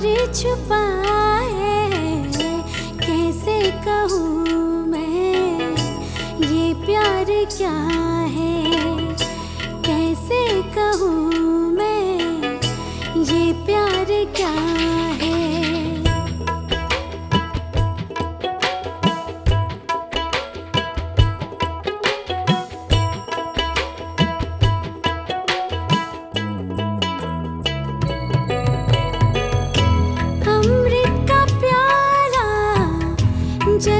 छुपा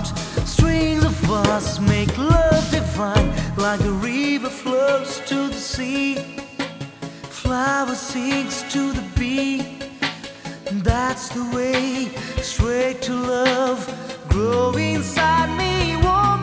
out. Strings of us make love divine, like a river flows to the sea. Flower sings to the bee. That's the way straight to love. Grow inside me, woman.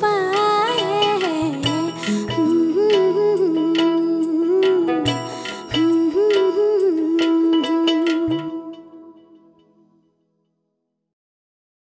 吧。